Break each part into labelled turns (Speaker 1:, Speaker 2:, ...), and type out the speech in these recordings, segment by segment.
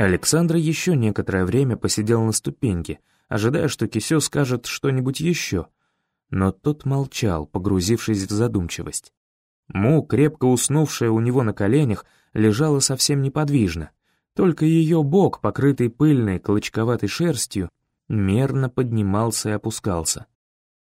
Speaker 1: Александр еще некоторое время посидел на ступеньке, ожидая, что Кисё скажет что-нибудь еще, но тот молчал, погрузившись в задумчивость. Му, крепко уснувшая у него на коленях, лежала совсем неподвижно. Только ее бок, покрытый пыльной, клочковатой шерстью, мерно поднимался и опускался.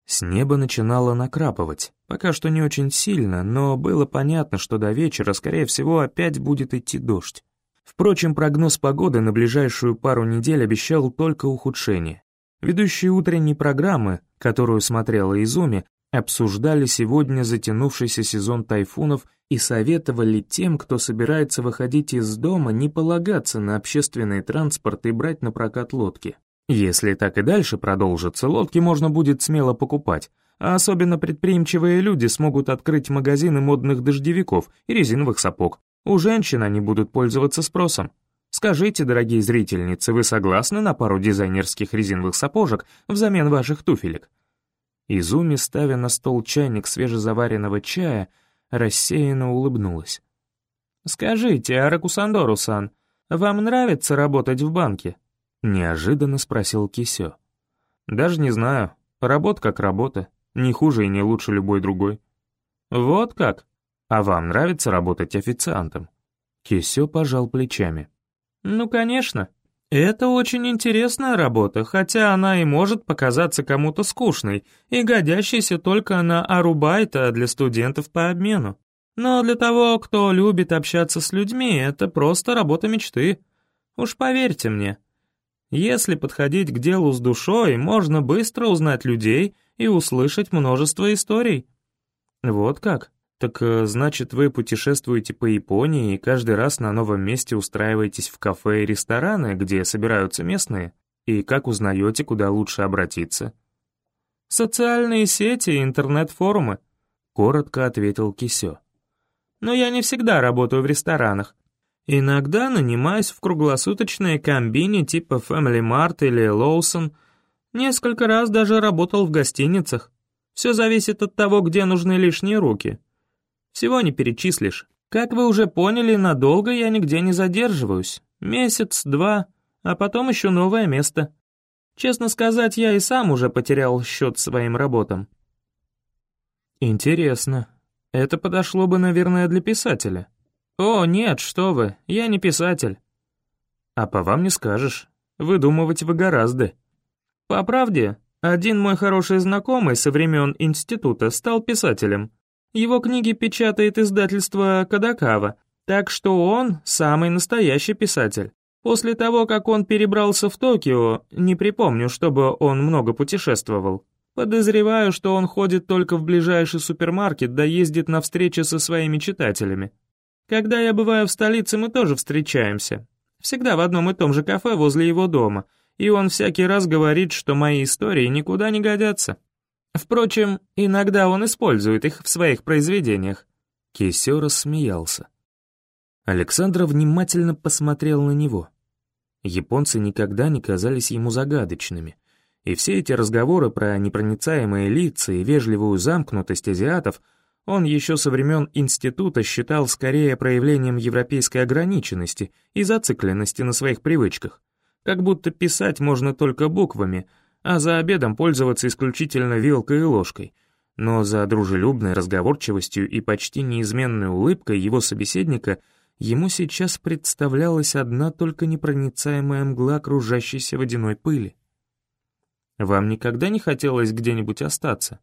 Speaker 1: С неба начинало накрапывать, пока что не очень сильно, но было понятно, что до вечера, скорее всего, опять будет идти дождь. Впрочем, прогноз погоды на ближайшую пару недель обещал только ухудшение. Ведущие утренней программы, которую смотрела Изуми, обсуждали сегодня затянувшийся сезон тайфунов и советовали тем, кто собирается выходить из дома, не полагаться на общественный транспорт и брать на прокат лодки. Если так и дальше продолжится, лодки можно будет смело покупать, а особенно предприимчивые люди смогут открыть магазины модных дождевиков и резиновых сапог. У женщин они будут пользоваться спросом. Скажите, дорогие зрительницы, вы согласны на пару дизайнерских резиновых сапожек взамен ваших туфелек? Изуми, ставя на стол чайник свежезаваренного чая, рассеянно улыбнулась. «Скажите, Аракусандору-сан, вам нравится работать в банке?» — неожиданно спросил Кисё. «Даже не знаю. Работа как работа. Не хуже и не лучше любой другой». «Вот как? А вам нравится работать официантом?» Кисё пожал плечами. «Ну, конечно. Это очень интересная работа, хотя она и может показаться кому-то скучной и годящейся только на арубайта для студентов по обмену. Но для того, кто любит общаться с людьми, это просто работа мечты. Уж поверьте мне. Если подходить к делу с душой, можно быстро узнать людей и услышать множество историй. Вот как? «Так э, значит, вы путешествуете по Японии и каждый раз на новом месте устраиваетесь в кафе и рестораны, где собираются местные? И как узнаете, куда лучше обратиться?» «Социальные сети и интернет-форумы», — коротко ответил Кисё. «Но я не всегда работаю в ресторанах. Иногда нанимаюсь в круглосуточные комбини типа Family Mart или Lawson. Несколько раз даже работал в гостиницах. Все зависит от того, где нужны лишние руки». Всего не перечислишь. Как вы уже поняли, надолго я нигде не задерживаюсь. Месяц, два, а потом еще новое место. Честно сказать, я и сам уже потерял счет своим работам. Интересно. Это подошло бы, наверное, для писателя. О, нет, что вы, я не писатель. А по вам не скажешь. Выдумывать вы гораздо. По правде, один мой хороший знакомый со времен института стал писателем. Его книги печатает издательство Кадакава, так что он самый настоящий писатель. После того, как он перебрался в Токио, не припомню, чтобы он много путешествовал. Подозреваю, что он ходит только в ближайший супермаркет да ездит на встречи со своими читателями. Когда я бываю в столице, мы тоже встречаемся. Всегда в одном и том же кафе возле его дома, и он всякий раз говорит, что мои истории никуда не годятся. Впрочем, иногда он использует их в своих произведениях». Кисё рассмеялся. Александра внимательно посмотрел на него. Японцы никогда не казались ему загадочными, и все эти разговоры про непроницаемые лица и вежливую замкнутость азиатов он еще со времен института считал скорее проявлением европейской ограниченности и зацикленности на своих привычках, как будто писать можно только буквами — а за обедом пользоваться исключительно вилкой и ложкой. Но за дружелюбной разговорчивостью и почти неизменной улыбкой его собеседника ему сейчас представлялась одна только непроницаемая мгла окружающейся водяной пыли. «Вам никогда не хотелось где-нибудь остаться?»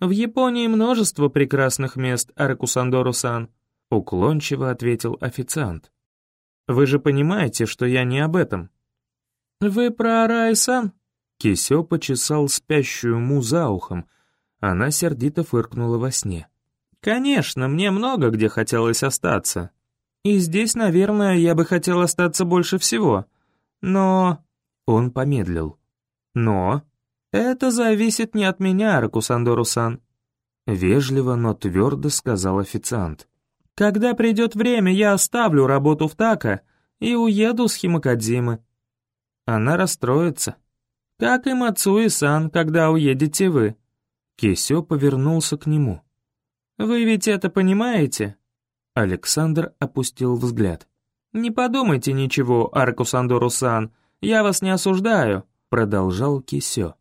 Speaker 1: «В Японии множество прекрасных мест, Аракусандору-сан», — уклончиво ответил официант. «Вы же понимаете, что я не об этом». «Вы про Арай-сан?» Кисё почесал спящую Му за ухом. Она сердито фыркнула во сне. «Конечно, мне много где хотелось остаться. И здесь, наверное, я бы хотел остаться больше всего. Но...» Он помедлил. «Но...» «Это зависит не от меня, Ракусандору-сан», — вежливо, но твердо сказал официант. «Когда придет время, я оставлю работу в Така и уеду с Химакадзимы». Она расстроится. Как и Мацуи-сан, когда уедете вы». Кисё повернулся к нему. «Вы ведь это понимаете?» Александр опустил взгляд. «Не подумайте ничего, Аркусандору-сан, я вас не осуждаю», — продолжал Кисё.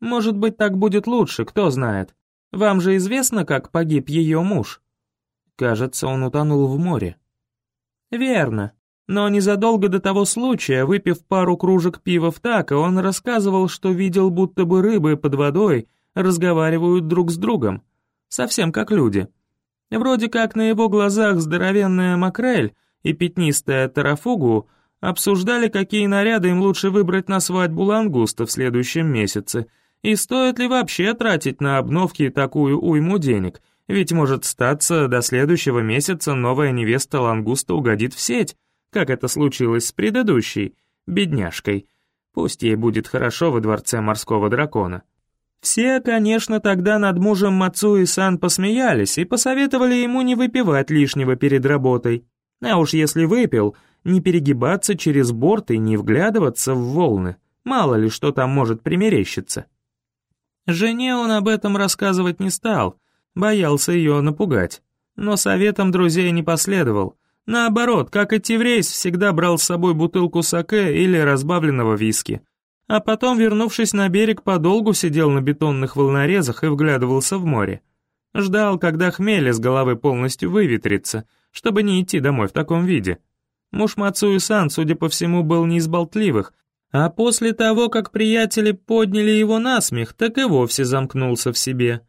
Speaker 1: «Может быть, так будет лучше, кто знает. Вам же известно, как погиб ее муж?» Кажется, он утонул в море. «Верно. Но незадолго до того случая, выпив пару кружек пива в тако, он рассказывал, что видел, будто бы рыбы под водой разговаривают друг с другом, совсем как люди. Вроде как на его глазах здоровенная макрель и пятнистая тарафугу обсуждали, какие наряды им лучше выбрать на свадьбу лангуста в следующем месяце, и стоит ли вообще тратить на обновки такую уйму денег, ведь может статься до следующего месяца новая невеста лангуста угодит в сеть, как это случилось с предыдущей, бедняжкой. Пусть ей будет хорошо во дворце морского дракона. Все, конечно, тогда над мужем Мацуи-сан посмеялись и посоветовали ему не выпивать лишнего перед работой. А уж если выпил, не перегибаться через борт и не вглядываться в волны. Мало ли что там может примерещиться. Жене он об этом рассказывать не стал, боялся ее напугать. Но советом друзей не последовал. Наоборот, как идти в рейс, всегда брал с собой бутылку саке или разбавленного виски а потом, вернувшись на берег, подолгу сидел на бетонных волнорезах и вглядывался в море. Ждал, когда хмель из головы полностью выветрится, чтобы не идти домой в таком виде. Муж Мацуи-сан, судя по всему, был не из болтливых, а после того, как приятели подняли его на смех, так и вовсе замкнулся в себе.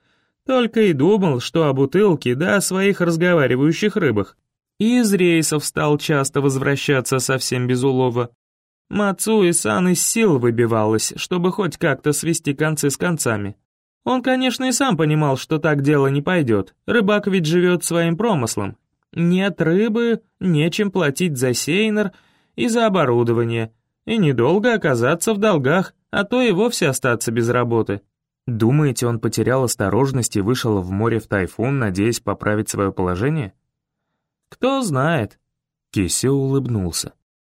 Speaker 1: Только и думал, что о бутылке, да о своих разговаривающих рыбах. И из рейсов стал часто возвращаться совсем без улова. Мацуи-сан из сил выбивалась, чтобы хоть как-то свести концы с концами. Он, конечно, и сам понимал, что так дело не пойдет. Рыбак ведь живет своим промыслом. Нет рыбы, нечем платить за сейнер и за оборудование, и недолго оказаться в долгах, а то и вовсе остаться без работы. Думаете, он потерял осторожность и вышел в море в тайфун, надеясь поправить свое положение? Кто знает. Кисё улыбнулся.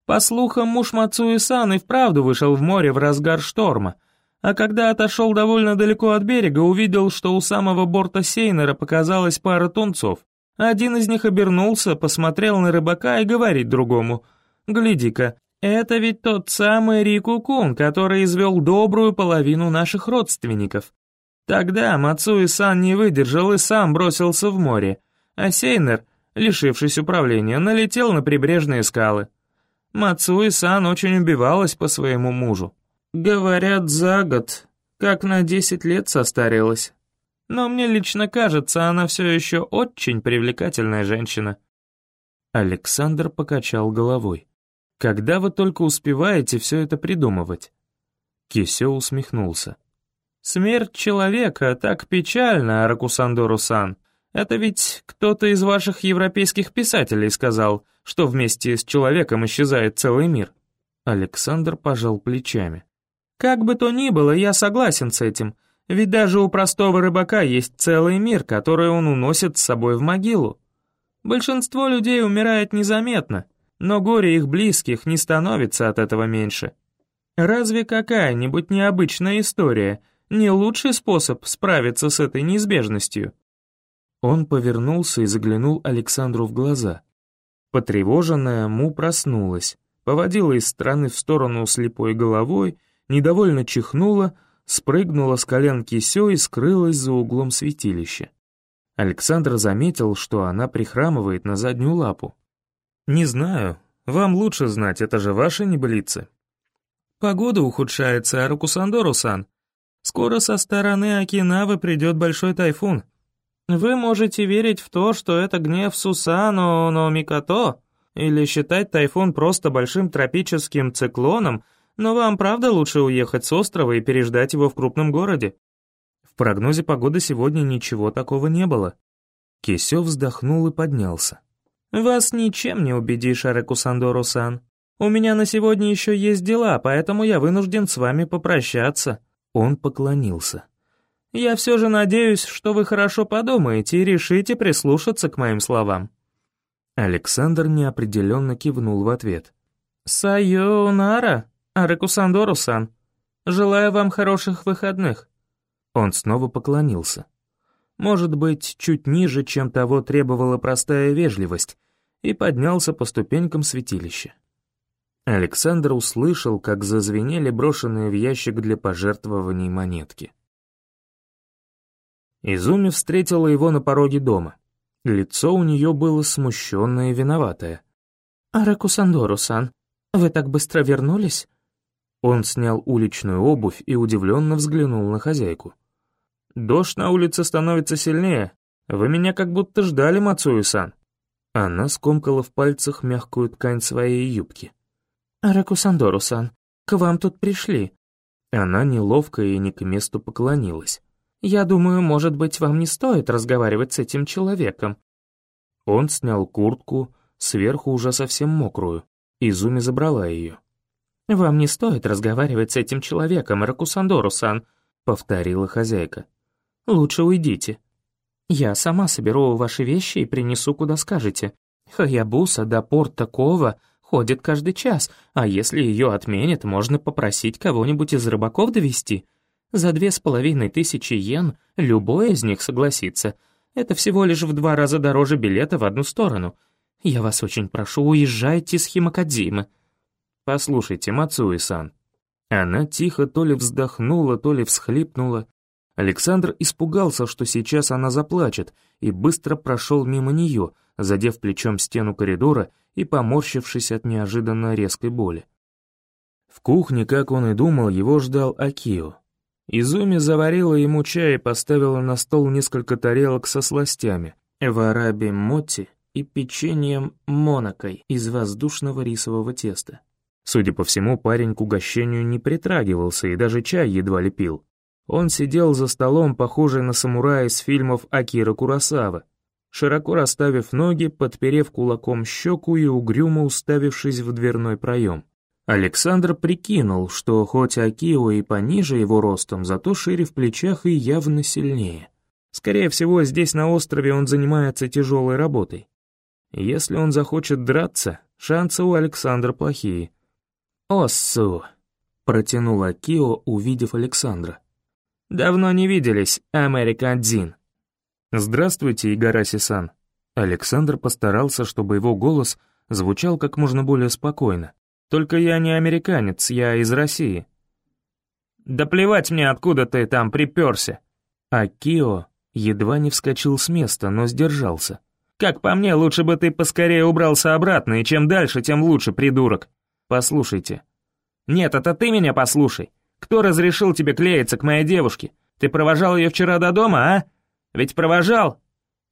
Speaker 1: По слухам, муж Мацуи-сан и вправду вышел в море в разгар шторма, а когда отошел довольно далеко от берега, увидел, что у самого борта Сейнера показалась пара тунцов. Один из них обернулся, посмотрел на рыбака и говорит другому, «Гляди-ка, это ведь тот самый Рику-кун, который извел добрую половину наших родственников». Тогда Мацуи-сан не выдержал и сам бросился в море, а Сейнер, лишившись управления, налетел на прибрежные скалы. Мацуи-сан очень убивалась по своему мужу. Говорят, за год, как на десять лет состарилась. Но мне лично кажется, она все еще очень привлекательная женщина. Александр покачал головой. «Когда вы только успеваете все это придумывать?» Кисё усмехнулся. «Смерть человека так печальна, Аракусандору-сан. Это ведь кто-то из ваших европейских писателей сказал, что вместе с человеком исчезает целый мир. Александр пожал плечами. Как бы то ни было, я согласен с этим, ведь даже у простого рыбака есть целый мир, который он уносит с собой в могилу. Большинство людей умирает незаметно, но горе их близких не становится от этого меньше. Разве какая-нибудь необычная история не лучший способ справиться с этой неизбежностью? Он повернулся и заглянул Александру в глаза. Потревоженная Му проснулась, поводила из стороны в сторону слепой головой, недовольно чихнула, спрыгнула с колен Кисё и скрылась за углом святилища. Александр заметил, что она прихрамывает на заднюю лапу. «Не знаю, вам лучше знать, это же ваши небылицы». «Погода ухудшается, Аракусандору-сан. Скоро со стороны Окинавы придет большой тайфун», вы можете верить в то, что это гнев Сусано но Микото, или считать тайфун просто большим тропическим циклоном, но вам правда лучше уехать с острова и переждать его в крупном городе. В прогнозе погоды сегодня ничего такого не было. Кисё вздохнул и поднялся. «Вас ничем не убедишь, Арекусандору-сан. У меня на сегодня еще есть дела, поэтому я вынужден с вами попрощаться». Он поклонился. Я все же надеюсь, что вы хорошо подумаете и решите прислушаться к моим словам». Александр неопределенно кивнул в ответ. «Сайонара, Аракусандору-сан. Желаю вам хороших выходных». Он снова поклонился. Может быть, чуть ниже, чем того требовала простая вежливость, и поднялся по ступенькам святилища. Александр услышал, как зазвенели брошенные в ящик для пожертвований монетки. Изуми встретила его на пороге дома. Лицо у нее было смущенное и виноватое.
Speaker 2: «Аракусандору-сан, вы так быстро вернулись?»
Speaker 1: Он снял уличную обувь и удивленно взглянул на хозяйку. «Дождь на улице становится сильнее. Вы меня как будто ждали, Мацуи-сан». Она скомкала в пальцах мягкую ткань своей юбки.
Speaker 2: «Аракусандору-сан, к вам тут пришли».
Speaker 1: Она неловко и не к месту поклонилась.
Speaker 2: «Я думаю, может быть, вам не стоит разговаривать с этим человеком».
Speaker 1: Он снял куртку, сверху уже совсем мокрую. Изуми забрала ее.
Speaker 2: «Вам не стоит разговаривать с этим человеком, Ракусандору-сан», — повторила хозяйка. «Лучше уйдите. Я сама соберу ваши вещи и принесу, куда скажете. Хаябуса до порта Кова ходит каждый час, а если ее отменят, можно попросить кого-нибудь из рыбаков довести. За две с половиной тысячи йен любой из них согласится. Это всего лишь в два раза дороже билета в одну сторону. Я вас очень прошу, уезжайте с Химакадзимы».
Speaker 1: «Послушайте, Мацуи-сан». Она тихо то ли вздохнула, то ли всхлипнула. Александр испугался, что сейчас она заплачет, и быстро прошел мимо нее, задев плечом стену коридора и поморщившись от неожиданно резкой боли. В кухне, как он и думал, его ждал Акио. Изуми заварила ему чай и поставила на стол несколько тарелок со сластями, вараби моти и печеньем монокой из воздушного рисового теста. Судя по всему, парень к угощению не притрагивался и даже чай едва ли пил. Он сидел за столом, похожий на самурая из фильмов Акира Курасавы, широко расставив ноги, подперев кулаком щеку и угрюмо уставившись в дверной проем. Александр прикинул, что хоть Акио и пониже его ростом, зато шире в плечах и явно сильнее. Скорее всего, здесь на острове он занимается тяжелой работой. Если он захочет драться, шансы у Александра плохие. «Оссу!» — протянул Акио, увидев Александра. «Давно не виделись, Америка-1». «Здравствуйте, Игараси-сан». Александр постарался, чтобы его голос звучал как можно более спокойно. «Только я не американец, я из России». «Да плевать мне, откуда ты там приперся!» Акио едва не вскочил с места, но сдержался. «Как по мне, лучше бы ты поскорее убрался обратно, и чем дальше, тем лучше, придурок. Послушайте». «Нет, это ты меня послушай. Кто разрешил тебе клеиться к моей девушке? Ты провожал ее вчера до дома, а? Ведь провожал?»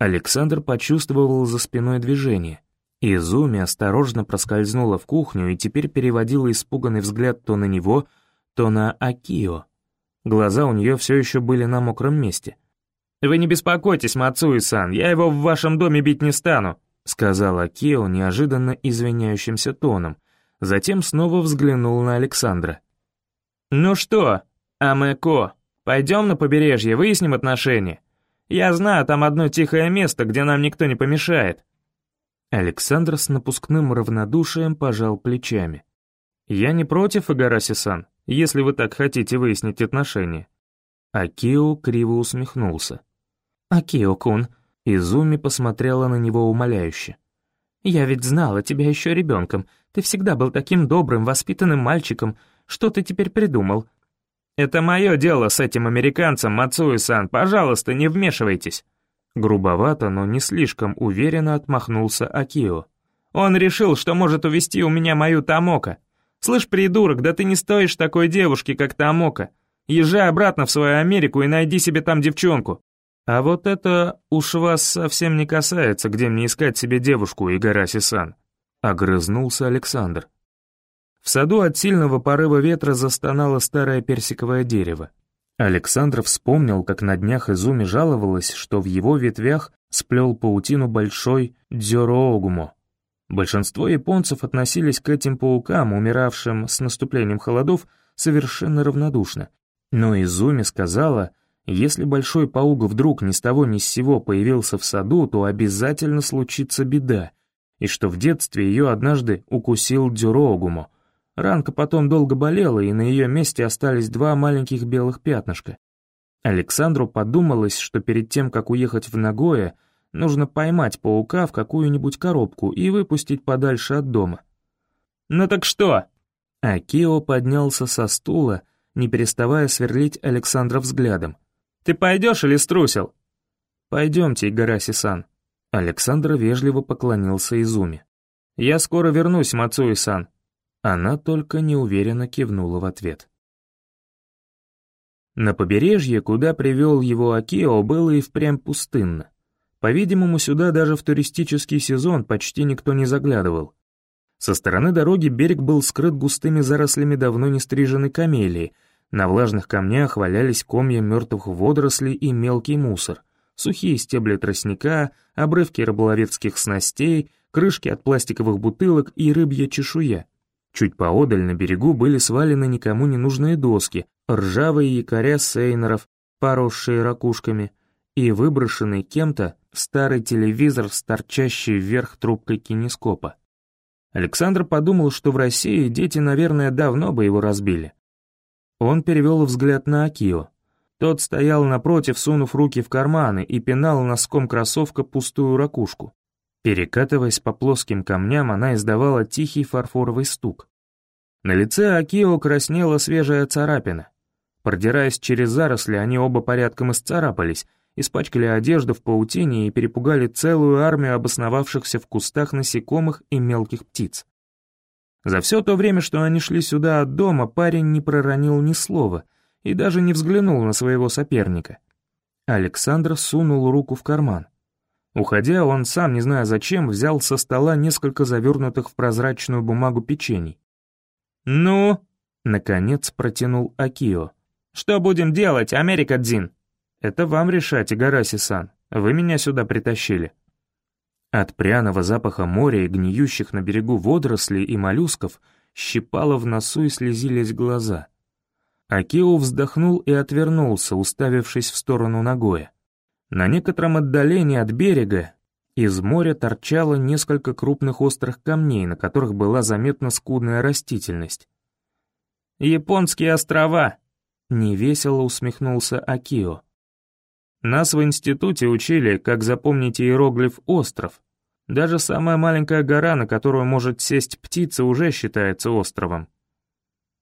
Speaker 1: Александр почувствовал за спиной движение. Изуми осторожно проскользнула в кухню и теперь переводила испуганный взгляд то на него, то на Акио. Глаза у нее все еще были на мокром месте. «Вы не беспокойтесь, Мацуи-сан, я его в вашем доме бить не стану», сказал Акио неожиданно извиняющимся тоном, Затем снова взглянул на Александра. «Ну что, Амэко, пойдем на побережье, выясним отношения. Я знаю там одно тихое место, где нам никто не помешает». Александр с напускным равнодушием пожал плечами. «Я не против, Игараси-сан, если вы так хотите выяснить отношения». Акио криво усмехнулся.
Speaker 2: «Акио-кун»,
Speaker 1: Изуми посмотрела на него умоляюще.
Speaker 2: «Я ведь знала тебя еще ребенком. Ты всегда был таким добрым, воспитанным мальчиком. Что ты теперь придумал?»
Speaker 1: «Это мое дело с этим американцем, Мацуи-сан. Пожалуйста, не вмешивайтесь». Грубовато, но не слишком уверенно отмахнулся Акио. «Он решил, что может увести у меня мою Тамока. Слышь, придурок, да ты не стоишь такой девушки, как Тамока. Езжай обратно в свою Америку и найди себе там девчонку. «А вот это уж вас совсем не касается, где мне искать себе девушку, Игараси-сан», — огрызнулся Александр. В саду от сильного порыва ветра застонало старое персиковое дерево. Александр вспомнил, как на днях Изуми жаловалась, что в его ветвях сплел паутину большой дзёроогумо. Большинство японцев относились к этим паукам, умиравшим с наступлением холодов, совершенно равнодушно. Но Изуми сказала — если большой паук вдруг ни с того ни с сего появился в саду, то обязательно случится беда, и что в детстве ее однажды укусил дюрогумо. Ранка потом долго болела, и на ее месте остались два маленьких белых пятнышка. Александру подумалось, что перед тем, как уехать в Нагое, Нужно поймать паука в какую-нибудь коробку и выпустить подальше от дома.
Speaker 2: «Ну так что?»
Speaker 1: Акио поднялся со стула, не переставая сверлить Александра взглядом.
Speaker 2: «Ты пойдешь или струсил?»
Speaker 1: «Пойдемте, Игараси-сан». Александр вежливо поклонился Изуме. «Я скоро вернусь, Мацуи-сан». Она только неуверенно кивнула в ответ. На побережье, куда привел его Акио, было и впрямь пустынно. По-видимому, сюда даже в туристический сезон почти никто не заглядывал. Со стороны дороги берег был скрыт густыми зарослями давно не стриженной камелии, на влажных камнях валялись комья мертвых водорослей и мелкий мусор, сухие стебли тростника, обрывки рыболовецких снастей, крышки от пластиковых бутылок и рыбья чешуя. Чуть поодаль на берегу были свалены никому не нужные доски, ржавые якоря сейнеров, поросшие ракушками, и выброшенный кем-то старый телевизор с торчащей вверх трубкой кинескопа. Александр подумал, что в России дети, наверное, давно бы его разбили. Он перевел взгляд на Акио. Тот стоял напротив, сунув руки в карманы и пинал носком кроссовка пустую ракушку. Перекатываясь по плоским камням, она издавала тихий фарфоровый стук. На лице Акио краснела свежая царапина. Продираясь через заросли, они оба порядком исцарапались, испачкали одежду в паутине и перепугали целую армию обосновавшихся в кустах насекомых и мелких птиц. За все то время, что они шли сюда от дома, парень не проронил ни слова и даже не взглянул на своего соперника. Александр сунул руку в карман. Уходя, он сам, не зная зачем, взял со стола несколько завернутых в прозрачную бумагу печений.
Speaker 2: «Ну?»
Speaker 1: — наконец протянул Акио.
Speaker 2: «Что будем делать, Америка Дзин?»
Speaker 1: «Это вам решать, Игараси-сан. Вы меня сюда притащили». От пряного запаха моря и гниющих на берегу водорослей и моллюсков щипало в носу и слезились глаза. Акио вздохнул и отвернулся, уставившись в сторону Нагоя. На некотором отдалении от берега из моря торчало несколько крупных острых камней, на которых была заметна скудная растительность.
Speaker 2: «Японские острова!»
Speaker 1: — невесело усмехнулся Акио. Нас в институте учили, как запомнить иероглиф «остров». Даже самая маленькая гора, на которую может сесть птица, уже считается островом.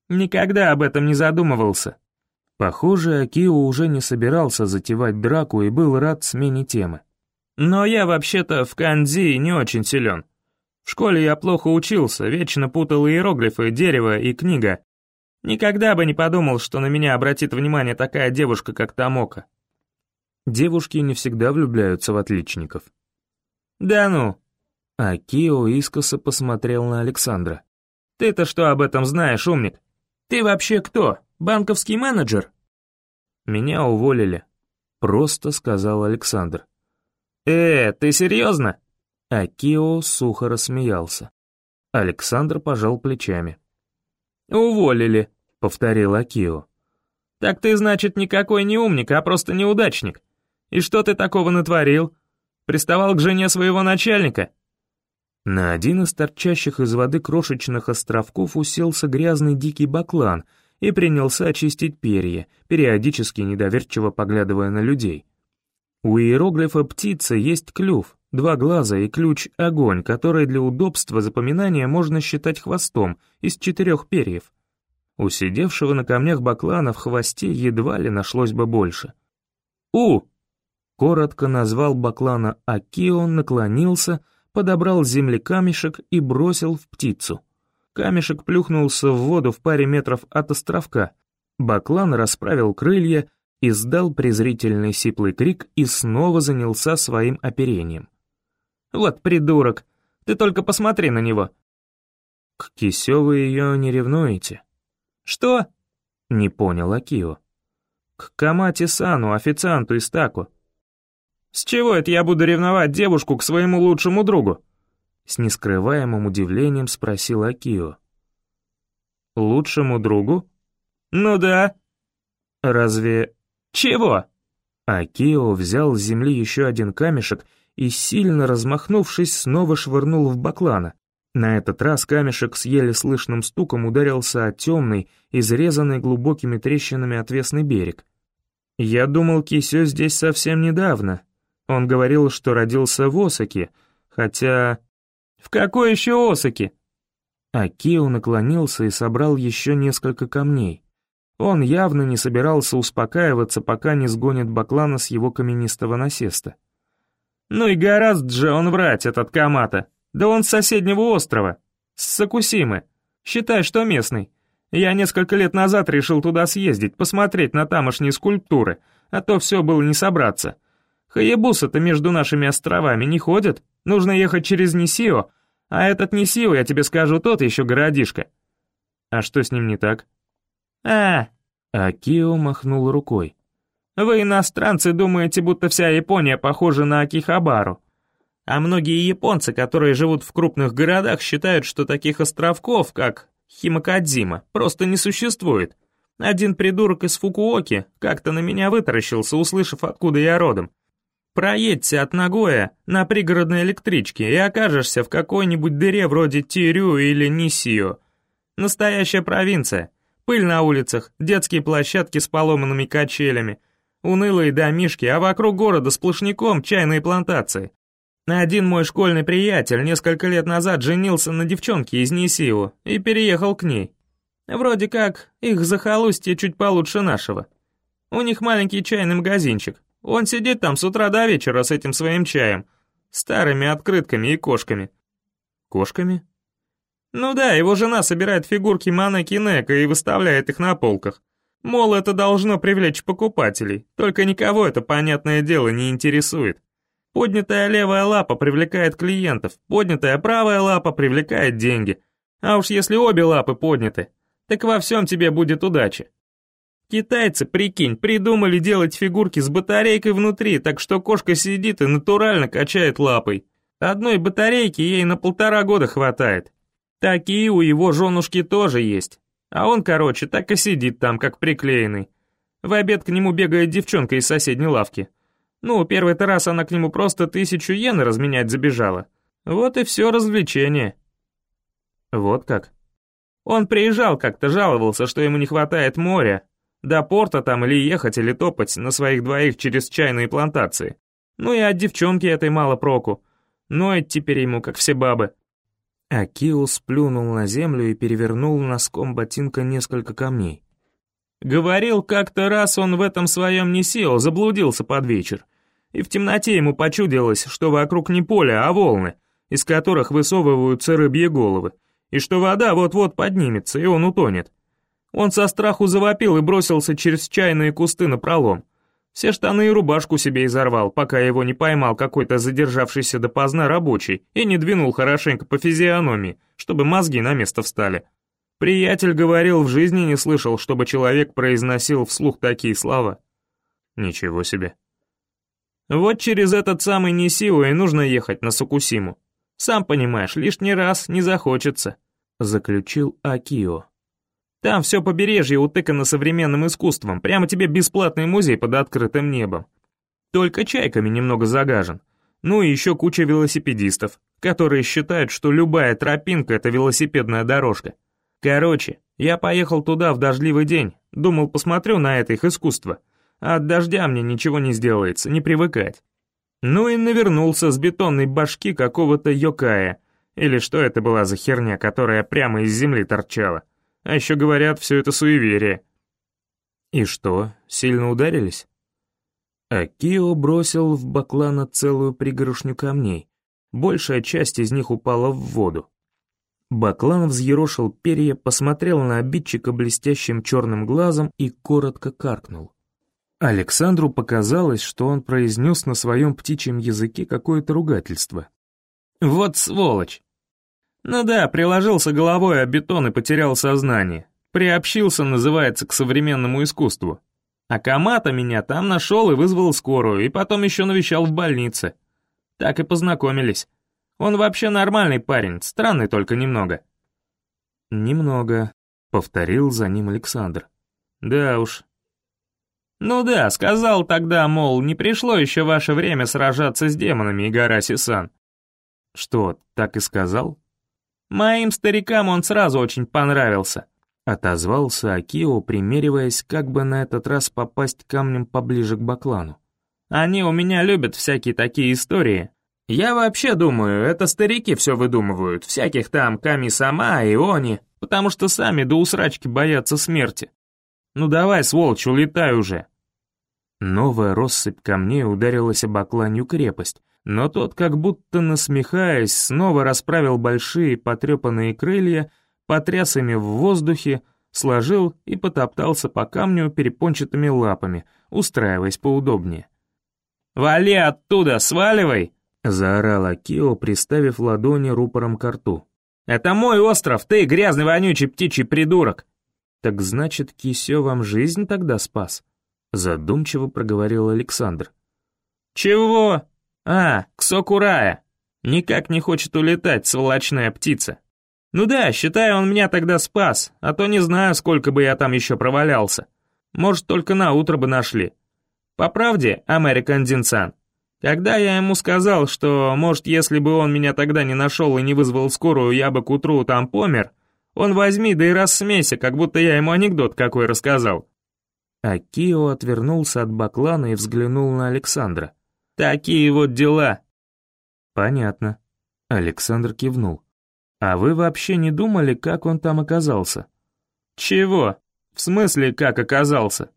Speaker 2: Никогда об этом не задумывался.
Speaker 1: Похоже, Акио уже не собирался затевать драку и был рад смене темы.
Speaker 2: Но я вообще-то в канзи не очень силен. В школе я плохо учился, вечно путал иероглифы, дерево и книга. Никогда бы не подумал, что на меня обратит внимание такая девушка, как Тамока.
Speaker 1: Девушки не всегда влюбляются в отличников.
Speaker 2: «Да ну!»
Speaker 1: А Кио искоса посмотрел на Александра.
Speaker 2: «Ты-то что об этом знаешь, умник? Ты вообще кто? Банковский менеджер?»
Speaker 1: «Меня уволили», — просто сказал Александр.
Speaker 2: «Э, ты серьезно?»
Speaker 1: Акио сухо рассмеялся. Александр пожал плечами.
Speaker 2: «Уволили», —
Speaker 1: повторил Акио.
Speaker 2: «Так ты, значит, никакой не умник, а просто неудачник. И что ты такого натворил? Приставал к жене своего начальника?»
Speaker 1: На один из торчащих из воды крошечных островков уселся грязный дикий баклан и принялся очистить перья, периодически недоверчиво поглядывая на людей. У иероглифа «птица» есть клюв, два глаза и ключ «огонь», который для удобства запоминания можно считать хвостом из четырех перьев. У сидевшего на камнях баклана в хвосте едва ли нашлось бы больше. «У!» Коротко назвал баклана Акио, наклонился, подобрал с камешек и бросил в птицу. Камешек плюхнулся в воду в паре метров от островка. Баклан расправил крылья, издал презрительный сиплый крик и снова занялся своим оперением.
Speaker 2: «Вот придурок! Ты только посмотри на него!»
Speaker 1: «К Кисё вы ее не ревнуете?»
Speaker 2: «Что?»
Speaker 1: — не понял Акио. «К Камати-сану, официанту из Таку.
Speaker 2: С чего это я буду ревновать девушку к своему лучшему другу?»
Speaker 1: С нескрываемым удивлением спросил Акио. «Лучшему другу?»
Speaker 2: «Ну да».
Speaker 1: «Разве...»
Speaker 2: «Чего?»
Speaker 1: Акио взял с земли еще один камешек и, сильно размахнувшись, снова швырнул в баклана. На этот раз камешек с еле слышным стуком ударился о темный, изрезанный глубокими трещинами отвесный берег. «Я думал, Кисё здесь совсем недавно», Он говорил, что родился в Осаке, хотя... В какой еще Осаке? Акио наклонился и собрал еще несколько камней. Он явно не собирался успокаиваться, пока не сгонит Баклана с его каменистого насеста. «Ну и гораздо же он врать, этот Камата! Да он с соседнего острова, с Сакусимы. Считай, что местный. Я несколько лет назад решил туда съездить, посмотреть на тамошние скульптуры, а то все было не собраться. Хаябуса-то между нашими островами не ходит, нужно ехать через Нисио, а этот Нисио, я тебе скажу, тот еще городишко». «А что с ним не так?» «А!» Акио махнул рукой. «Вы, иностранцы, думаете, будто вся Япония похожа на Акихабару. А многие японцы, которые живут в крупных городах, считают, что таких островков, как Химакадзима, просто не существует. Один придурок из Фукуоки как-то на меня вытаращился, услышав, откуда я родом. Проедьте от Нагоя на пригородной электричке и окажешься в какой-нибудь дыре вроде Тирю или Нисио. Настоящая провинция. Пыль на улицах, детские площадки с поломанными качелями, унылые домишки, а вокруг города сплошняком чайные плантации. Один мой школьный приятель несколько лет назад женился на девчонке из Нисио и переехал к ней. Вроде как их захолустье чуть получше нашего. У них маленький чайный магазинчик. Он сидит там с утра до вечера с этим своим чаем, старыми открытками и кошками. Кошками? Ну да, его жена собирает фигурки Манеки Нека и выставляет их на полках. Мол, это должно привлечь покупателей, только никого это, понятное дело, не интересует. Поднятая левая лапа привлекает клиентов, поднятая правая лапа привлекает деньги. А уж если обе лапы подняты, так во всем тебе будет удача. Китайцы, прикинь, придумали делать фигурки с батарейкой внутри, так что кошка сидит и натурально качает лапой. Одной батарейки ей на полтора года хватает. Такие у его женушки тоже есть. А он, короче, так и сидит там, как приклеенный. В обед к нему бегает девчонка из соседней лавки. Ну, первый-то раз она к нему просто тысячу йен разменять забежала. Вот и все развлечение. Вот как. Он приезжал как-то, жаловался, что ему не хватает моря. До порта там или ехать, или топать на своих двоих через чайные плантации. Ну и от девчонки этой мало проку. Ноет теперь ему, как все бабы. Акио сплюнул на землю и перевернул носком ботинка несколько камней. Говорил, как-то раз он в этом своем не сел, заблудился под вечер. И в темноте ему почудилось, что вокруг не поле, а волны, из которых высовываются рыбьи головы, и что вода вот-вот поднимется, и он утонет. Он со страху завопил и бросился через чайные кусты на пролом. Все штаны и рубашку себе изорвал, пока его не поймал какой-то задержавшийся допоздна рабочий и не двинул хорошенько по физиономии, чтобы мозги на место встали. Приятель говорил, в жизни не слышал, чтобы человек произносил вслух такие слова. Ничего себе. Вот через этот самый Нисио и нужно ехать на Сукусиму. Сам понимаешь, лишний раз не захочется, заключил Акио. Там все побережье утыкано современным искусством, прямо тебе бесплатный музей под открытым небом. Только чайками немного загажен. Ну и еще куча велосипедистов, которые считают, что любая тропинка — это велосипедная дорожка. Короче, я поехал туда в дождливый день, думал, посмотрю на это их искусство. А от дождя мне ничего не сделается, не привыкать. Ну и навернулся с бетонной башки какого-то йокая, или что это была за херня, которая прямо из земли торчала. А еще говорят, все это суеверие. И что, сильно ударились? Акио бросил в баклана целую пригоршню камней. Большая часть из них упала в воду. Баклан взъерошил перья, посмотрел на обидчика блестящим черным глазом и коротко каркнул. Александру показалось, что он произнес на своем птичьем языке какое-то ругательство. «Вот сволочь!» Ну да, приложился головой о бетон и потерял сознание. Приобщился, называется, к современному искусству. А Камата меня там нашел и вызвал скорую, и потом еще навещал в больнице. Так и познакомились. Он вообще нормальный парень, странный только немного. «Немного», — повторил за ним Александр. «Да уж». «Ну да, сказал тогда, мол, не пришло еще ваше время сражаться с демонами, Игараси-сан». «Что, так и сказал?» Моим старикам он сразу очень понравился», — отозвался Акио, примериваясь, как бы на этот раз попасть камнем поближе к баклану. Они у меня любят всякие такие истории. Я вообще думаю, это старики все выдумывают, всяких там Ками-сама и Они, потому что сами до усрачки боятся смерти. Ну давай, сволочь, улетай уже. Новая россыпь камней ударилась об окланью крепость, но тот, как будто насмехаясь, снова расправил большие потрепанные крылья, потряс ими в воздухе, сложил и потоптался по камню перепончатыми лапами, устраиваясь поудобнее. «Вали оттуда, сваливай!» — заорал Акио, приставив ладони рупором к рту. «Это мой остров, ты грязный вонючий птичий придурок!» «Так значит, Кисё вам жизнь тогда спас?» — задумчиво проговорил Александр. «Чего? А, Ксокурая! Никак не хочет улетать, сволочная птица!» «Ну да, считай, он меня тогда спас, а то не знаю, сколько бы я там еще провалялся. Может, только на утро бы нашли. По правде, Американ Динсан, когда я ему сказал, что, может, если бы он меня тогда не нашел и не вызвал скорую, я бы к утру там помер, он возьми, да и рассмейся, как будто я ему анекдот какой рассказал». Акио отвернулся от баклана и взглянул на Александра. «Такие вот дела». «Понятно». Александр кивнул. «А вы вообще не думали, как он там оказался?» «Чего? В смысле, как оказался?»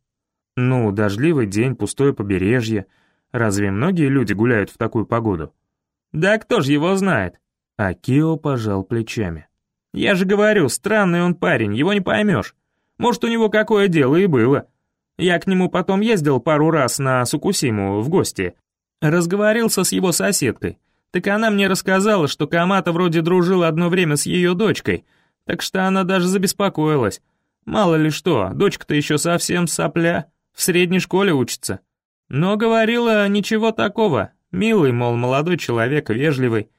Speaker 1: «Ну, дождливый день, пустое побережье. Разве многие люди гуляют в такую погоду?» «Да кто ж его знает?» Акио пожал плечами. «Я же говорю, странный он парень, его не поймешь. Может, у него какое дело и было. Я к нему потом ездил пару раз на Сукусиму в гости. Разговорился с его соседкой. Так она мне рассказала, что Камата вроде дружил одно время с ее дочкой, так что она даже забеспокоилась. Мало ли что, дочка-то еще совсем сопля, в средней школе учится. Но говорила ничего такого, милый, мол, молодой человек, вежливый.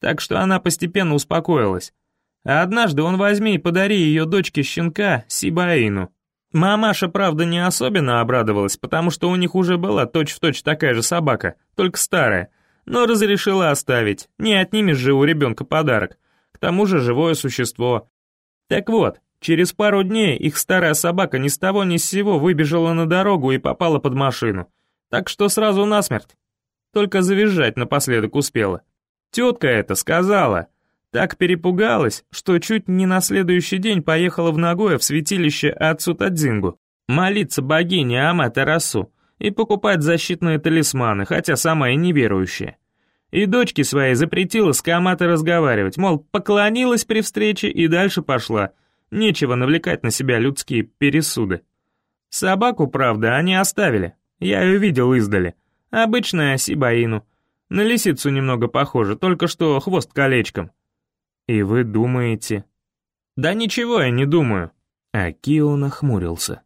Speaker 1: Так что она постепенно успокоилась. А однажды он возьми и подари ее дочке щенка Сибаину. Мамаша, правда, не особенно обрадовалась, потому что у них уже была точь-в-точь точь такая же собака, только старая — но разрешила оставить, не отнимешь же у ребенка подарок, к тому же живое существо. Так вот, через пару дней их старая собака ни с того ни с сего выбежала на дорогу и попала под машину, так что сразу насмерть. Только завизжать напоследок успела. Тетка это сказала, так перепугалась, что чуть не на следующий день поехала в Нагоя в святилище отцу Тадзингу, молиться богине Аматерасу и покупать защитные талисманы, хотя сама и неверующая. И дочке своей запретила с Каматой разговаривать, мол, поклонилась при встрече и дальше пошла. Нечего навлекать на себя людские пересуды. Собаку, правда, они оставили. Я ее видел издали. Обычная сибаину. На лисицу немного похоже, только что хвост колечком. И вы думаете... Да ничего я не думаю. Акио нахмурился.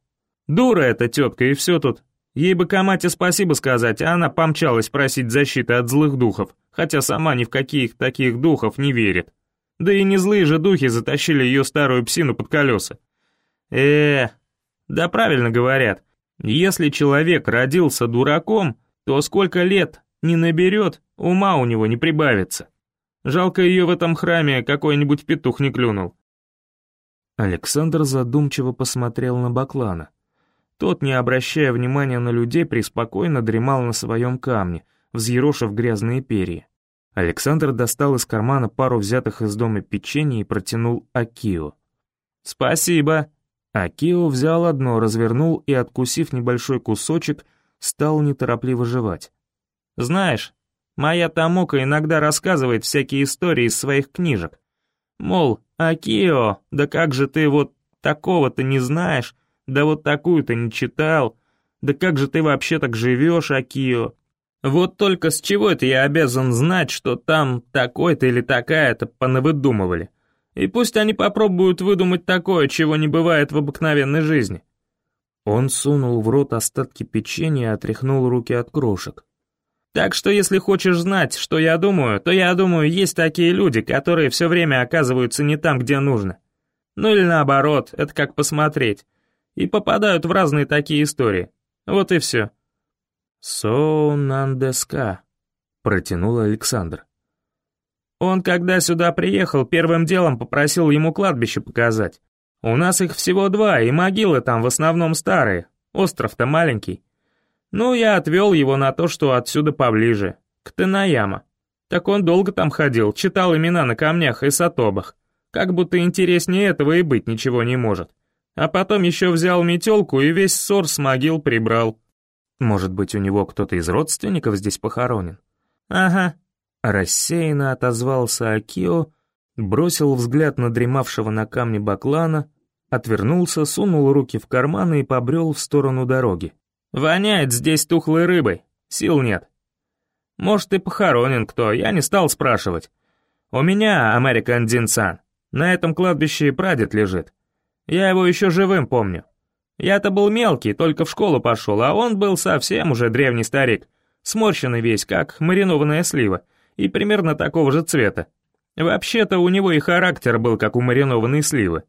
Speaker 1: Дура эта тетка, и все тут. Ей бы Камате спасибо сказать, а она помчалась просить защиты от злых духов, хотя сама ни в каких таких духов не верит. Да и не злые же духи затащили ее старую псину под колеса. э да правильно говорят, если человек родился дураком, то сколько лет не наберет, ума у него не прибавится. Жалко ее в этом храме какой-нибудь петух не клюнул. Александр задумчиво посмотрел на Баклана. Тот, не обращая внимания на людей, преспокойно дремал на своем камне, взъерошив грязные перья. Александр достал из кармана пару взятых из дома печенье и протянул Акио. «Спасибо!» Акио взял одно, развернул и, откусив небольшой кусочек, стал неторопливо жевать. «Знаешь, моя Тамока иногда рассказывает всякие истории из своих книжек. Мол, Акио, да как же ты вот такого-то не знаешь, да вот такую-то не читал. Да как же ты вообще так живешь, Акио? Вот только с чего это я обязан знать, что там такой-то или такая-то понавыдумывали? И пусть они попробуют выдумать такое, чего не бывает в обыкновенной жизни. Он сунул в рот остатки печенья и отряхнул руки от крошек. Так что если хочешь знать, что я думаю, то я думаю, есть такие люди, которые все время оказываются не там, где нужно. Ну или наоборот, это как посмотреть и попадают в разные такие истории. Вот и все. «Соунандеска», — протянул Александр. Он, когда сюда приехал, первым делом попросил ему кладбище показать. У нас их всего два, и могилы там в основном старые, остров-то маленький. Ну, я отвел его на то, что отсюда поближе, к Тенаяма. Так он долго там ходил, читал имена на камнях и сатобах. Как будто интереснее этого и быть ничего не может. А потом еще взял метелку и весь ссор с могил прибрал.
Speaker 2: Может быть, у него кто-то из родственников здесь похоронен?
Speaker 1: Ага.
Speaker 2: Рассеянно отозвался Акио, бросил взгляд на дремавшего на камне баклана, отвернулся, сунул руки в карманы и побрел в сторону дороги.
Speaker 1: «Воняет здесь тухлой рыбой, сил нет. Может, и похоронен кто, я не стал спрашивать. У меня, Американ Динсан, на этом кладбище прадед лежит. Я его еще живым помню. Я-то был мелкий, только в школу пошел, а он был совсем уже древний старик, сморщенный весь, как маринованная слива, и примерно такого же цвета. Вообще-то у него и характер был, как у маринованной сливы.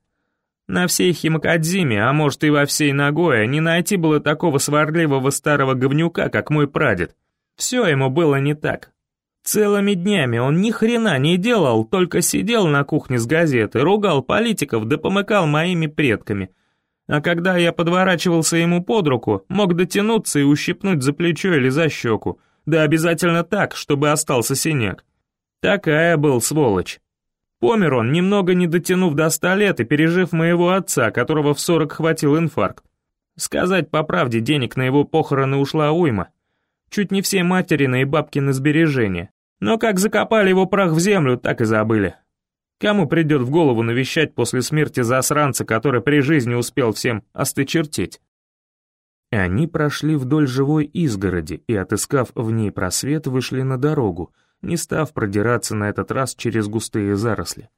Speaker 1: На всей Химакадзиме, а может и во всей Нагое, не найти было такого сварливого старого говнюка, как мой прадед. Все ему было не так. Целыми днями он ни хрена не делал, только сидел на кухне с газеты, ругал политиков да помыкал моими предками. А когда я подворачивался ему под руку, мог дотянуться и ущипнуть за плечо или за щеку, да обязательно так, чтобы остался синяк. Такая был сволочь. Помер он, немного не дотянув до ста лет и пережив моего отца, которого в сорок хватил инфаркт. Сказать по правде, денег на его похороны ушла уйма. Чуть не все материны и бабкины сбережения. Но как закопали его прах в землю, так и забыли. Кому придет в голову навещать после смерти засранца, который при жизни успел всем остычертеть?
Speaker 2: Они прошли вдоль живой изгороди и, отыскав в ней просвет, вышли на дорогу, не став продираться на этот раз через густые заросли.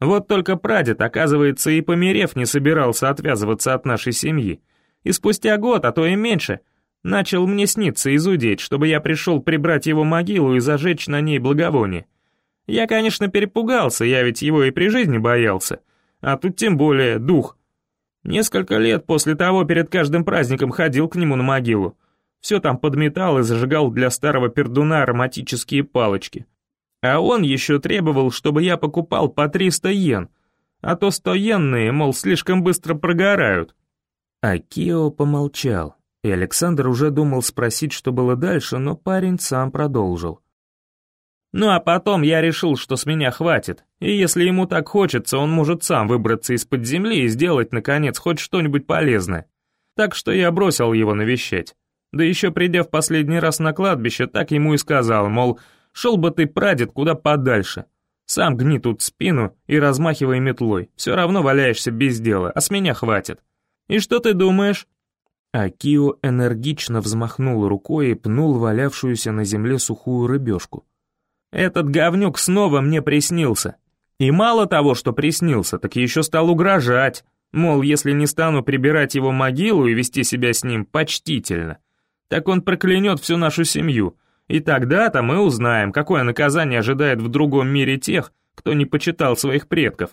Speaker 1: Вот только прадед, оказывается, и померев не собирался отвязываться от нашей семьи. И спустя год, а то и меньше, начал мне сниться и зудеть, чтобы я пришел прибрать его могилу и зажечь на ней благовоние. Я, конечно, перепугался, я ведь его и при жизни боялся. А тут тем более дух. Несколько лет после того перед каждым праздником ходил к нему на могилу. Все там подметал и зажигал для старого пердуна ароматические палочки. А он еще требовал, чтобы я покупал по 300 йен, а то 100 йенные, мол, слишком быстро прогорают.
Speaker 2: Акио помолчал, и Александр уже думал спросить, что было дальше, но парень сам продолжил.
Speaker 1: Ну а потом я решил, что с меня хватит, и если ему так хочется, он может сам выбраться из-под земли и сделать, наконец, хоть что-нибудь полезное. Так что я бросил его навещать. Да еще придя в последний раз на кладбище, так ему и сказал, мол, шел бы ты, прадед, куда подальше. Сам гни тут спину и размахивай метлой, все равно валяешься без дела, а с меня хватит. И что ты думаешь?»
Speaker 2: Акио энергично взмахнул рукой и пнул валявшуюся на земле сухую рыбешку.
Speaker 1: «Этот говнюк снова мне приснился. И мало того, что приснился, так еще стал угрожать. Мол, если не стану прибирать его могилу и вести себя с ним почтительно, так он проклянет всю нашу семью. И тогда-то мы узнаем, какое наказание ожидает в другом мире тех, кто не почитал своих предков.